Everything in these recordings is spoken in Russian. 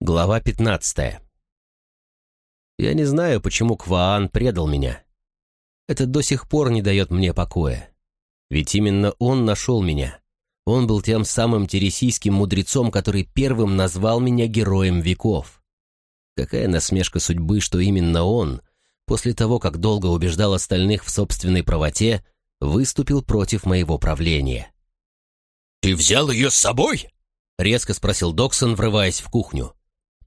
Глава 15. Я не знаю, почему Кваан предал меня. Это до сих пор не дает мне покоя. Ведь именно он нашел меня. Он был тем самым тересийским мудрецом, который первым назвал меня героем веков. Какая насмешка судьбы, что именно он, после того, как долго убеждал остальных в собственной правоте, выступил против моего правления. «Ты взял ее с собой?» — резко спросил Доксон, врываясь в кухню.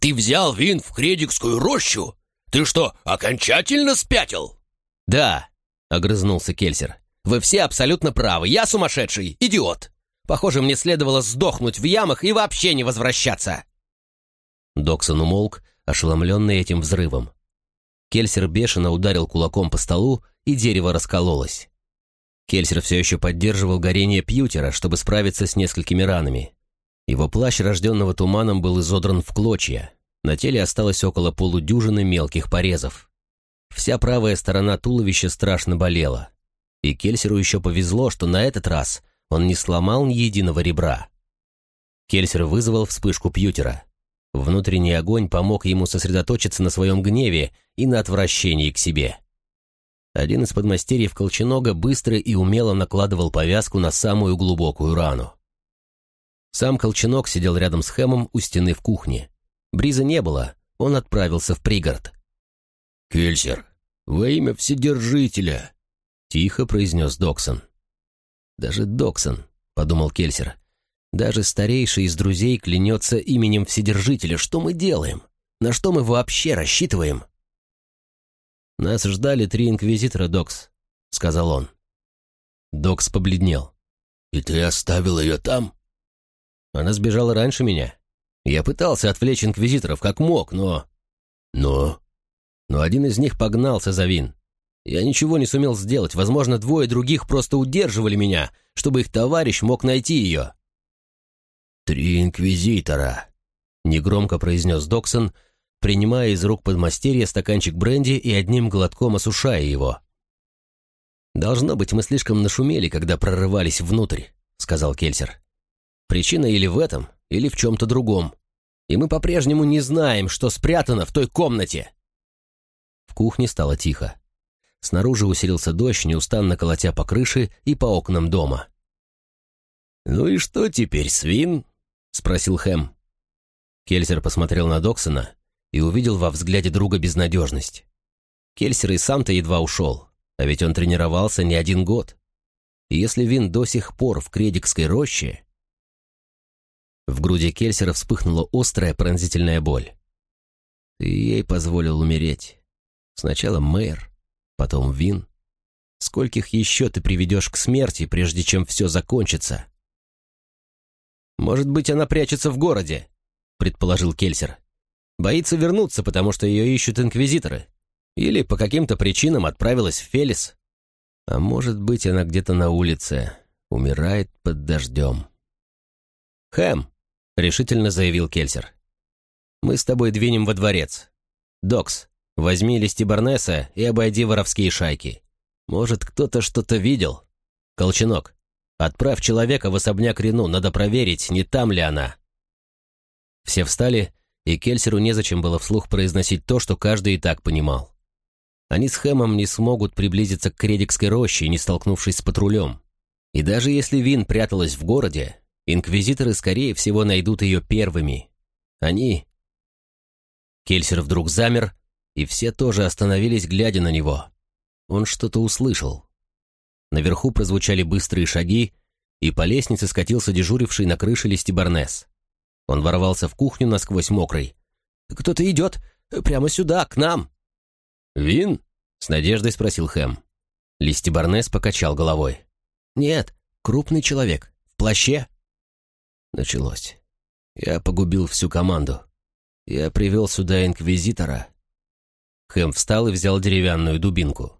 Ты взял вин в Кредикскую рощу? Ты что, окончательно спятил?» «Да», — огрызнулся Кельсер. «Вы все абсолютно правы. Я сумасшедший, идиот. Похоже, мне следовало сдохнуть в ямах и вообще не возвращаться». Доксон умолк, ошеломленный этим взрывом. Кельсер бешено ударил кулаком по столу, и дерево раскололось. Кельсер все еще поддерживал горение Пьютера, чтобы справиться с несколькими ранами. Его плащ, рожденного туманом, был изодран в клочья. На теле осталось около полудюжины мелких порезов. Вся правая сторона туловища страшно болела. И Кельсеру еще повезло, что на этот раз он не сломал ни единого ребра. Кельсер вызвал вспышку Пьютера. Внутренний огонь помог ему сосредоточиться на своем гневе и на отвращении к себе. Один из подмастерьев Колченога быстро и умело накладывал повязку на самую глубокую рану. Сам Колченок сидел рядом с Хэмом у стены в кухне. Бриза не было, он отправился в пригород. «Кельсер, во имя Вседержителя!» — тихо произнес Доксон. «Даже Доксон», — подумал Кельсер, — «даже старейший из друзей клянется именем Вседержителя. Что мы делаем? На что мы вообще рассчитываем?» «Нас ждали три инквизитора, Докс», — сказал он. Докс побледнел. «И ты оставил ее там?» Она сбежала раньше меня. Я пытался отвлечь инквизиторов как мог, но... Но? Но один из них погнался за Вин. Я ничего не сумел сделать. Возможно, двое других просто удерживали меня, чтобы их товарищ мог найти ее. «Три инквизитора», — негромко произнес Доксон, принимая из рук подмастерья стаканчик бренди и одним глотком осушая его. «Должно быть, мы слишком нашумели, когда прорывались внутрь», — сказал Кельсер. Причина или в этом, или в чем-то другом. И мы по-прежнему не знаем, что спрятано в той комнате. В кухне стало тихо. Снаружи усилился дождь, неустанно колотя по крыше и по окнам дома. «Ну и что теперь, свин?» — спросил Хэм. Кельсер посмотрел на Доксона и увидел во взгляде друга безнадежность. Кельсер и сам-то едва ушел, а ведь он тренировался не один год. И если Вин до сих пор в Кредикской роще, в груди Кельсера вспыхнула острая пронзительная боль. Ты ей позволил умереть. Сначала мэр, потом Вин. Скольких еще ты приведешь к смерти, прежде чем все закончится? Может быть, она прячется в городе, предположил Кельсер. Боится вернуться, потому что ее ищут инквизиторы. Или по каким-то причинам отправилась в Фелис. А может быть, она где-то на улице, умирает под дождем. «Хэм, — решительно заявил Кельсер. «Мы с тобой двинем во дворец. Докс, возьми листи Барнеса и обойди воровские шайки. Может, кто-то что-то видел? Колченок, отправь человека в особняк Рену, надо проверить, не там ли она». Все встали, и Кельсеру незачем было вслух произносить то, что каждый и так понимал. Они с Хэмом не смогут приблизиться к Кредикской роще, не столкнувшись с патрулем. И даже если Вин пряталась в городе, Инквизиторы, скорее всего, найдут ее первыми. Они... Кельсер вдруг замер, и все тоже остановились, глядя на него. Он что-то услышал. Наверху прозвучали быстрые шаги, и по лестнице скатился дежуривший на крыше Листибарнес. Он ворвался в кухню насквозь мокрый. «Кто-то идет! Прямо сюда, к нам!» «Вин?» — с надеждой спросил Хэм. Листибарнес покачал головой. «Нет, крупный человек. В плаще. Началось. Я погубил всю команду. Я привел сюда инквизитора. Хэм встал и взял деревянную дубинку.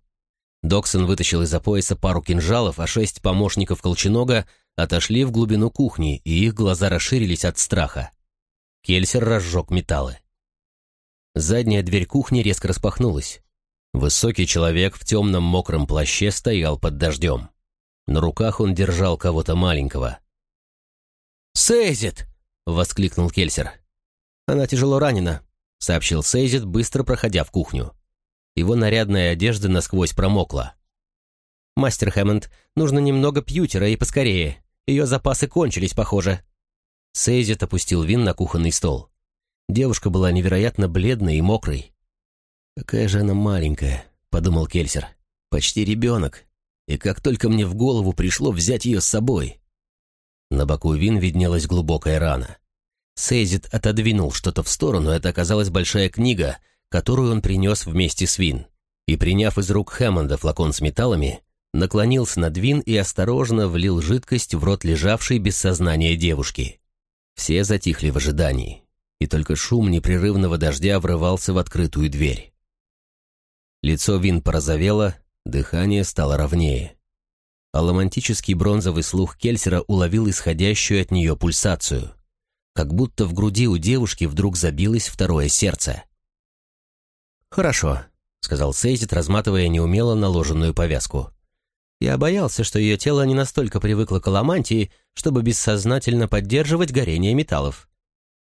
Доксон вытащил из-за пояса пару кинжалов, а шесть помощников Колченога отошли в глубину кухни, и их глаза расширились от страха. Кельсер разжег металлы. Задняя дверь кухни резко распахнулась. Высокий человек в темном мокром плаще стоял под дождем. На руках он держал кого-то маленького. «Сейзит!» — воскликнул Кельсер. «Она тяжело ранена», — сообщил Сейзит, быстро проходя в кухню. Его нарядная одежда насквозь промокла. «Мастер Хэммонд, нужно немного пьютера и поскорее. Ее запасы кончились, похоже». Сейзит опустил вин на кухонный стол. Девушка была невероятно бледной и мокрой. «Какая же она маленькая», — подумал Кельсер. «Почти ребенок. И как только мне в голову пришло взять ее с собой». На боку вин виднелась глубокая рана. Сейзит отодвинул что-то в сторону, это оказалась большая книга, которую он принес вместе с Вин. И, приняв из рук Хэммонда флакон с металлами, наклонился над Вин и осторожно влил жидкость в рот лежавшей без сознания девушки. Все затихли в ожидании, и только шум непрерывного дождя врывался в открытую дверь. Лицо Вин порозовело, дыхание стало ровнее. А ломантический бронзовый слух Кельсера уловил исходящую от нее пульсацию — как будто в груди у девушки вдруг забилось второе сердце. «Хорошо», — сказал Сейзит, разматывая неумело наложенную повязку. «Я боялся, что ее тело не настолько привыкло к аламантии, чтобы бессознательно поддерживать горение металлов.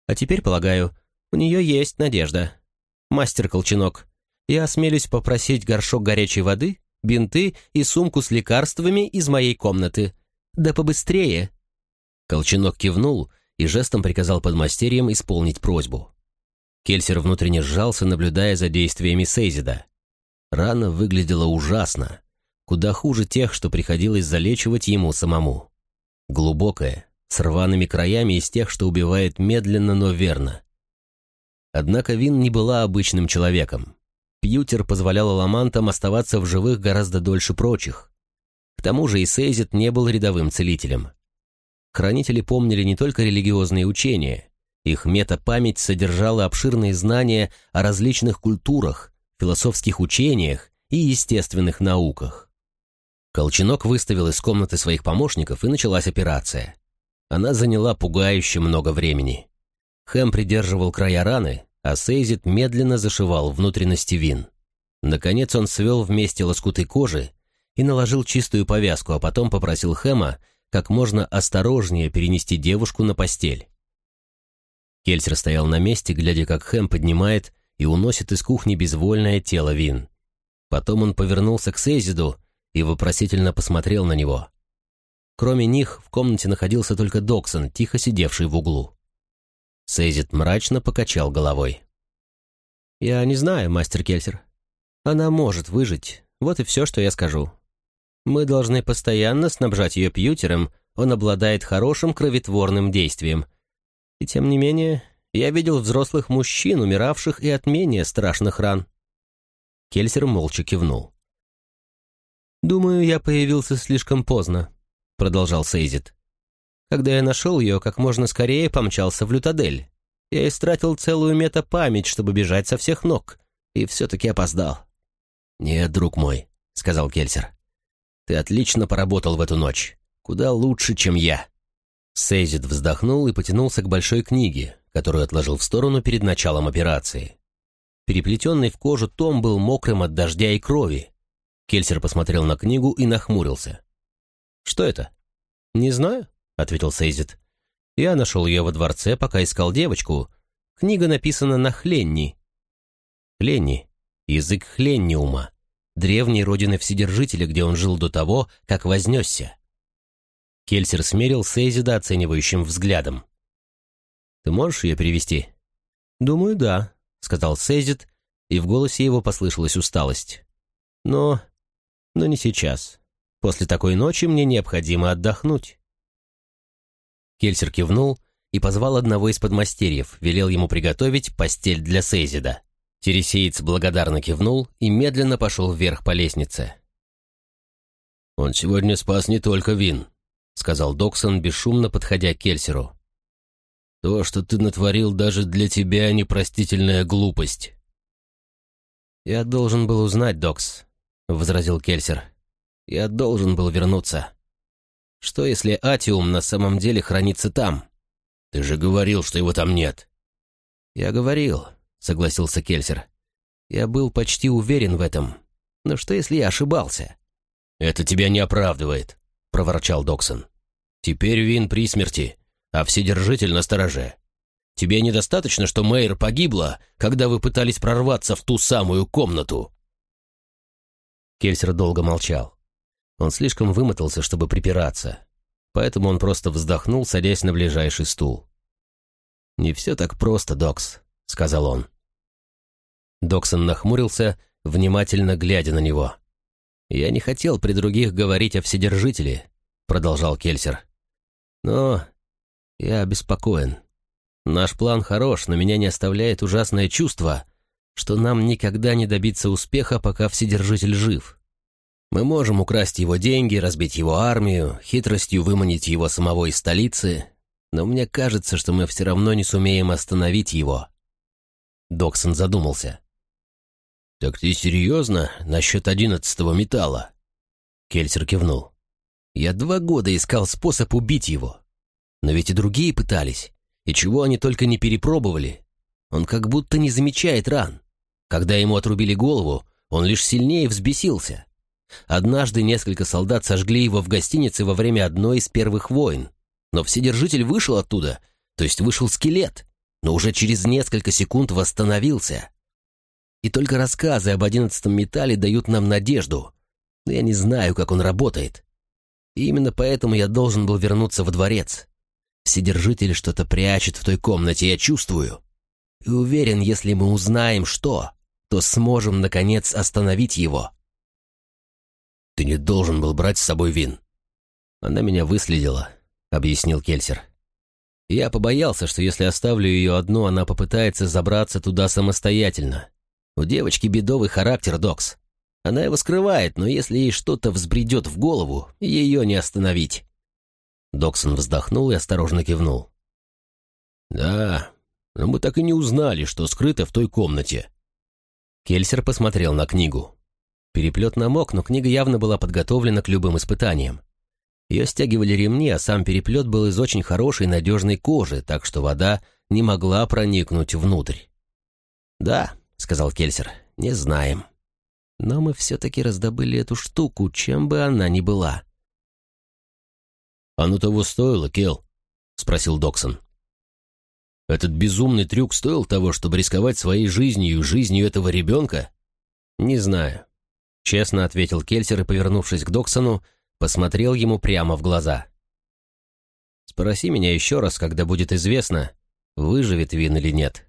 А теперь, полагаю, у нее есть надежда. Мастер Колченок, я осмелюсь попросить горшок горячей воды, бинты и сумку с лекарствами из моей комнаты. Да побыстрее!» Колченок кивнул — и жестом приказал подмастерьям исполнить просьбу. Кельсер внутренне сжался, наблюдая за действиями Сейзида. Рана выглядела ужасно, куда хуже тех, что приходилось залечивать ему самому. Глубокая, с рваными краями из тех, что убивает медленно, но верно. Однако Вин не была обычным человеком. Пьютер позволял аламантам оставаться в живых гораздо дольше прочих. К тому же и Сейзит не был рядовым целителем. Хранители помнили не только религиозные учения. Их метапамять содержала обширные знания о различных культурах, философских учениях и естественных науках. Колченок выставил из комнаты своих помощников, и началась операция. Она заняла пугающе много времени. Хэм придерживал края раны, а Сейзит медленно зашивал внутренности вин. Наконец он свел вместе лоскуты кожи и наложил чистую повязку, а потом попросил Хэма как можно осторожнее перенести девушку на постель. Кельсер стоял на месте, глядя, как Хэм поднимает и уносит из кухни безвольное тело Вин. Потом он повернулся к Сейзиду и вопросительно посмотрел на него. Кроме них в комнате находился только Доксон, тихо сидевший в углу. Сейзид мрачно покачал головой. «Я не знаю, мастер Кельсер. Она может выжить, вот и все, что я скажу. Мы должны постоянно снабжать ее пьютером, он обладает хорошим кровотворным действием. И тем не менее, я видел взрослых мужчин, умиравших и от менее страшных ран. Кельсер молча кивнул. «Думаю, я появился слишком поздно», — продолжал Сейзит. «Когда я нашел ее, как можно скорее помчался в Лютадель. Я истратил целую метапамять, чтобы бежать со всех ног, и все-таки опоздал». «Нет, друг мой», — сказал Кельсер. Ты отлично поработал в эту ночь. Куда лучше, чем я». Сейзит вздохнул и потянулся к большой книге, которую отложил в сторону перед началом операции. Переплетенный в кожу том был мокрым от дождя и крови. Кельсер посмотрел на книгу и нахмурился. «Что это?» «Не знаю», — ответил Сейзит. «Я нашел ее во дворце, пока искал девочку. Книга написана на хленни». «Хленни» — язык хленниума, древней родины Вседержителя, где он жил до того, как вознесся. Кельсер смерил Сейзида оценивающим взглядом. «Ты можешь ее перевести?» «Думаю, да», — сказал Сейзид, и в голосе его послышалась усталость. «Но... но не сейчас. После такой ночи мне необходимо отдохнуть». Кельсер кивнул и позвал одного из подмастерьев, велел ему приготовить постель для Сейзида. Тересеец благодарно кивнул и медленно пошел вверх по лестнице. «Он сегодня спас не только Вин», — сказал Доксон, бесшумно подходя к Кельсеру. «То, что ты натворил, даже для тебя непростительная глупость». «Я должен был узнать, Докс», — возразил Кельсер. «Я должен был вернуться. Что, если Атиум на самом деле хранится там?» «Ты же говорил, что его там нет». «Я говорил, согласился Кельсер. «Я был почти уверен в этом. Но что, если я ошибался?» «Это тебя не оправдывает», — проворчал Доксон. «Теперь Вин при смерти, а Вседержитель на стороже. тебе недостаточно, что Мэйр погибла, когда вы пытались прорваться в ту самую комнату?» Кельсер долго молчал. Он слишком вымотался, чтобы припираться, поэтому он просто вздохнул, садясь на ближайший стул. «Не все так просто, Докс», — сказал он. Доксон нахмурился, внимательно глядя на него. «Я не хотел при других говорить о Вседержителе», — продолжал Кельсер. «Но я обеспокоен. Наш план хорош, но меня не оставляет ужасное чувство, что нам никогда не добиться успеха, пока Вседержитель жив. Мы можем украсть его деньги, разбить его армию, хитростью выманить его самого из столицы, но мне кажется, что мы все равно не сумеем остановить его». Доксон задумался. «Так ты серьезно насчет одиннадцатого металла?» Кельсер кивнул. «Я два года искал способ убить его. Но ведь и другие пытались. И чего они только не перепробовали. Он как будто не замечает ран. Когда ему отрубили голову, он лишь сильнее взбесился. Однажды несколько солдат сожгли его в гостинице во время одной из первых войн. Но Вседержитель вышел оттуда, то есть вышел скелет, но уже через несколько секунд восстановился. И только рассказы об одиннадцатом металле дают нам надежду. Но я не знаю, как он работает. И именно поэтому я должен был вернуться во дворец. Вседержитель что-то прячет в той комнате, я чувствую. И уверен, если мы узнаем, что, то сможем, наконец, остановить его. Ты не должен был брать с собой вин. Она меня выследила, объяснил Кельсер. Я побоялся, что если оставлю ее одну, она попытается забраться туда самостоятельно. У девочки бедовый характер, Докс. Она его скрывает, но если ей что-то взбредет в голову, ее не остановить. Доксон вздохнул и осторожно кивнул. «Да, но мы так и не узнали, что скрыто в той комнате». Кельсер посмотрел на книгу. Переплет намок, но книга явно была подготовлена к любым испытаниям. Ее стягивали ремни, а сам переплет был из очень хорошей надежной кожи, так что вода не могла проникнуть внутрь. «Да», — сказал Кельсер, — «не знаем. Но мы все-таки раздобыли эту штуку, чем бы она ни была». «Оно того стоило, Кел?» — спросил Доксон. «Этот безумный трюк стоил того, чтобы рисковать своей жизнью и жизнью этого ребенка?» «Не знаю», — честно ответил Кельсер и, повернувшись к Доксону, посмотрел ему прямо в глаза. «Спроси меня еще раз, когда будет известно, выживет Вин или нет».